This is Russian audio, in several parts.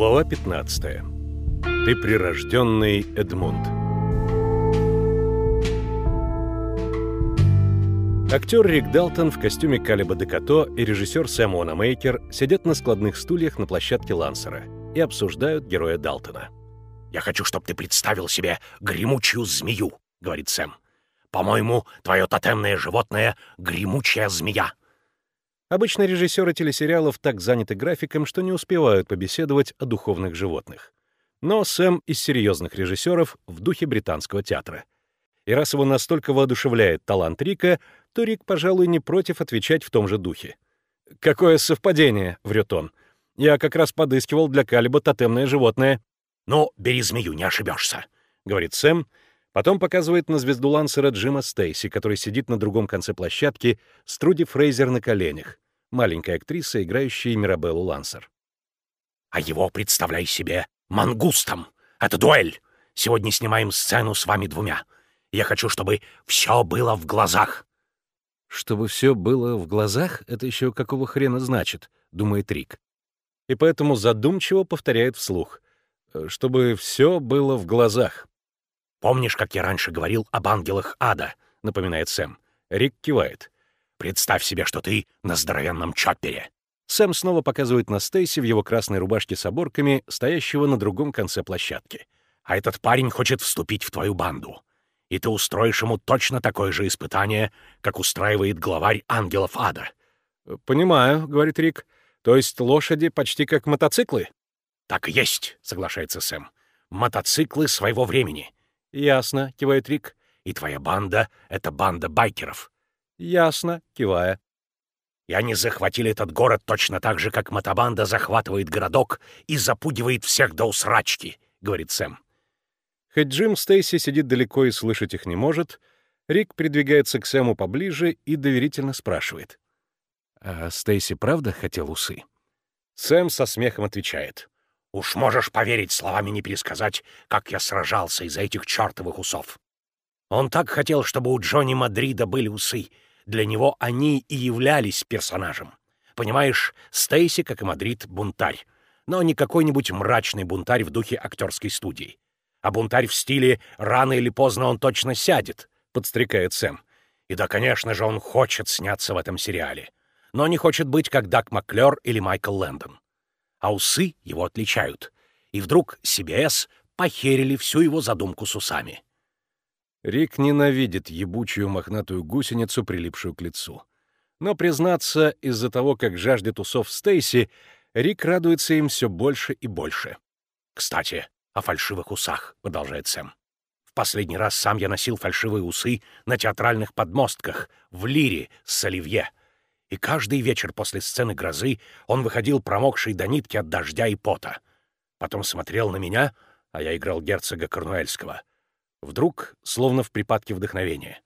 Глава 15. Ты прирожденный Эдмунд. Актер Рик Далтон в костюме Калиба Декато и режиссер Сэм Уанамейкер сидят на складных стульях на площадке Лансера и обсуждают героя Далтона. «Я хочу, чтобы ты представил себе гремучую змею», — говорит Сэм. «По-моему, твое тотемное животное — гремучая змея. Обычно режиссеры телесериалов так заняты графиком, что не успевают побеседовать о духовных животных. Но Сэм из серьезных режиссеров в духе британского театра. И раз его настолько воодушевляет талант Рика, то Рик, пожалуй, не против отвечать в том же духе. «Какое совпадение!» — врет он. «Я как раз подыскивал для Калиба тотемное животное». «Ну, бери змею, не ошибешься», — говорит Сэм, потом показывает на звезду лансера Джима Стейси, который сидит на другом конце площадки с Труди Фрейзер на коленях маленькая актриса, играющая Мирабеллу Лансер. «А его, представляй себе, мангустом! Это дуэль! Сегодня снимаем сцену с вами двумя. Я хочу, чтобы все было в глазах!» «Чтобы все было в глазах? Это еще какого хрена значит?» — думает Рик. И поэтому задумчиво повторяет вслух. «Чтобы все было в глазах». «Помнишь, как я раньше говорил об ангелах ада?» — напоминает Сэм. Рик кивает. Представь себе, что ты на здоровенном чоппере. Сэм снова показывает на Стейси в его красной рубашке с оборками, стоящего на другом конце площадки. А этот парень хочет вступить в твою банду. И ты устроишь ему точно такое же испытание, как устраивает главарь ангелов ада. «Понимаю», — говорит Рик. «То есть лошади почти как мотоциклы?» «Так и есть», — соглашается Сэм. «Мотоциклы своего времени». «Ясно», — кивает Рик. «И твоя банда — это банда байкеров. «Ясно», — кивая. «И они захватили этот город точно так же, как мотобанда захватывает городок и запугивает всех до усрачки», — говорит Сэм. Хоть Джим Стейси сидит далеко и слышать их не может, Рик придвигается к Сэму поближе и доверительно спрашивает. «А Стейси правда хотел усы?» Сэм со смехом отвечает. «Уж можешь поверить, словами не пересказать, как я сражался из-за этих чертовых усов. Он так хотел, чтобы у Джонни Мадрида были усы, для него они и являлись персонажем. Понимаешь, Стейси, как и Мадрид, бунтарь. Но не какой-нибудь мрачный бунтарь в духе актерской студии. А бунтарь в стиле «рано или поздно он точно сядет», — подстрекает Сэм. И да, конечно же, он хочет сняться в этом сериале. Но не хочет быть как Дак Маклер или Майкл Лэндон. А усы его отличают. И вдруг CBS похерили всю его задумку с усами. Рик ненавидит ебучую мохнатую гусеницу, прилипшую к лицу. Но, признаться, из-за того, как жаждет усов Стейси, Рик радуется им все больше и больше. «Кстати, о фальшивых усах», — продолжает Сэм. «В последний раз сам я носил фальшивые усы на театральных подмостках, в лире с Оливье. И каждый вечер после сцены грозы он выходил промокший до нитки от дождя и пота. Потом смотрел на меня, а я играл герцога Корнуэльского — Вдруг, словно в припадке вдохновения.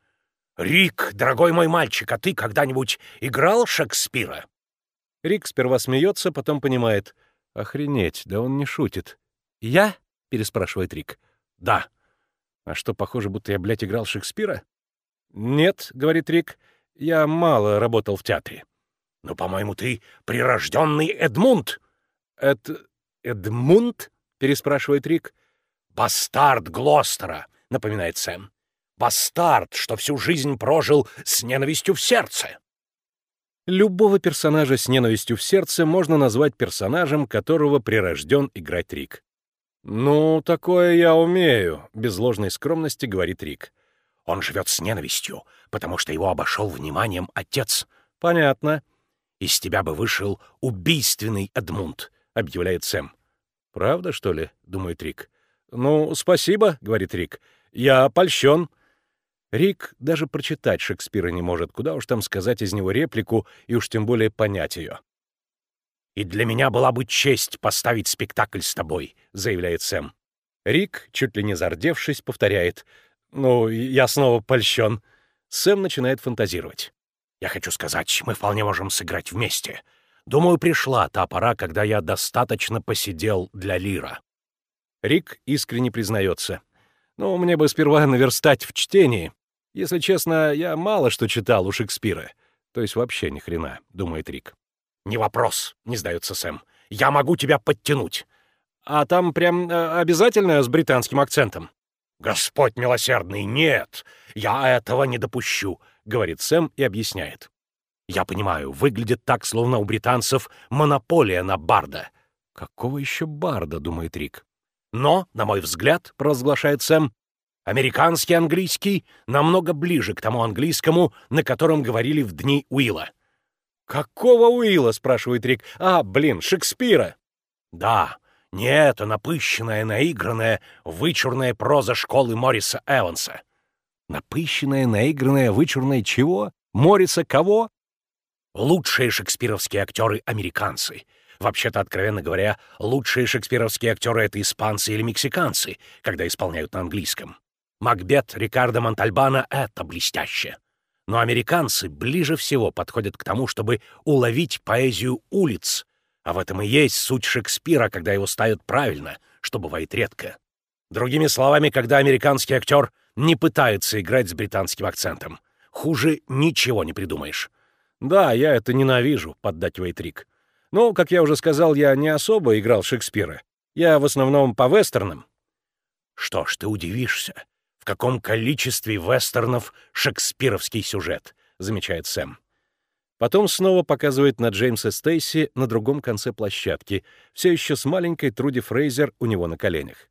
«Рик, дорогой мой мальчик, а ты когда-нибудь играл Шекспира?» Рик сперва смеется, потом понимает. «Охренеть, да он не шутит». «Я?» — переспрашивает Рик. «Да». «А что, похоже, будто я, блядь, играл Шекспира?» «Нет», — говорит Рик, — «я мало работал в театре». «Ну, по-моему, ты прирожденный Эдмунд». «Эд... Эдмунд?» — переспрашивает Рик. «Бастард Глостера напоминает Сэм. «Бастард, что всю жизнь прожил с ненавистью в сердце». Любого персонажа с ненавистью в сердце можно назвать персонажем, которого прирожден играть Рик. «Ну, такое я умею», — без ложной скромности говорит Рик. «Он живет с ненавистью, потому что его обошел вниманием отец». «Понятно». «Из тебя бы вышел убийственный Эдмунд», — объявляет Сэм. «Правда, что ли?» — думает Рик. «Ну, спасибо», — говорит Рик. Я польщен». Рик даже прочитать Шекспира не может, куда уж там сказать из него реплику и уж тем более понять ее. «И для меня была бы честь поставить спектакль с тобой», — заявляет Сэм. Рик, чуть ли не зардевшись, повторяет. «Ну, я снова польщен». Сэм начинает фантазировать. «Я хочу сказать, мы вполне можем сыграть вместе. Думаю, пришла та пора, когда я достаточно посидел для Лира». Рик искренне признается. Ну, мне бы сперва наверстать в чтении. Если честно, я мало что читал у Шекспира. То есть вообще ни хрена, думает Рик. «Не вопрос», — не сдается Сэм. «Я могу тебя подтянуть». А там прям э, обязательно с британским акцентом? «Господь милосердный, нет! Я этого не допущу», — говорит Сэм и объясняет. «Я понимаю, выглядит так, словно у британцев монополия на барда». «Какого еще барда?» — думает Рик. «Но, на мой взгляд, — провозглашает Сэм, — американский английский намного ближе к тому английскому, на котором говорили в дни Уилла». «Какого Уилла?» — спрашивает Рик. «А, блин, Шекспира!» «Да, не это напыщенная, наигранная, вычурная проза школы Морриса Эванса». «Напыщенная, наигранная, вычурная чего? Морриса кого?» «Лучшие шекспировские актеры — американцы. Вообще-то, откровенно говоря, лучшие шекспировские актеры — это испанцы или мексиканцы, когда исполняют на английском. Макбет Рикардо Монтальбана — это блестяще. Но американцы ближе всего подходят к тому, чтобы уловить поэзию улиц, а в этом и есть суть Шекспира, когда его ставят правильно, что бывает редко. Другими словами, когда американский актер не пытается играть с британским акцентом. Хуже ничего не придумаешь. «Да, я это ненавижу», — поддакивает Рик. «Ну, как я уже сказал, я не особо играл Шекспира. Я в основном по вестернам». «Что ж, ты удивишься, в каком количестве вестернов шекспировский сюжет», — замечает Сэм. Потом снова показывает на Джеймса Стейси на другом конце площадки, все еще с маленькой Труди Фрейзер у него на коленях.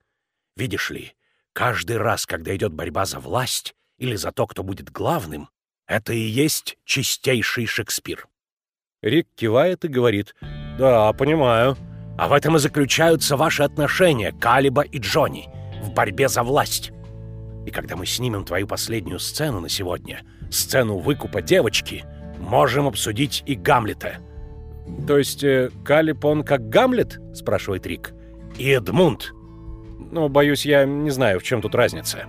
«Видишь ли, каждый раз, когда идет борьба за власть или за то, кто будет главным, это и есть чистейший Шекспир». Рик кивает и говорит, «Да, понимаю». «А в этом и заключаются ваши отношения, Калиба и Джонни, в борьбе за власть. И когда мы снимем твою последнюю сцену на сегодня, сцену выкупа девочки, можем обсудить и Гамлета». «То есть э, Калип он как Гамлет?» — спрашивает Рик. «И Эдмунд». «Ну, боюсь, я не знаю, в чем тут разница».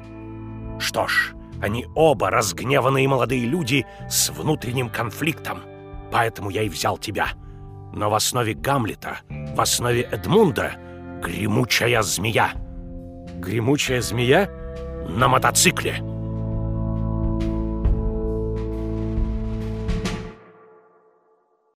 «Что ж, они оба разгневанные молодые люди с внутренним конфликтом. Поэтому я и взял тебя. Но в основе Гамлета, в основе Эдмунда — гремучая змея». «Гремучая змея?» «На мотоцикле».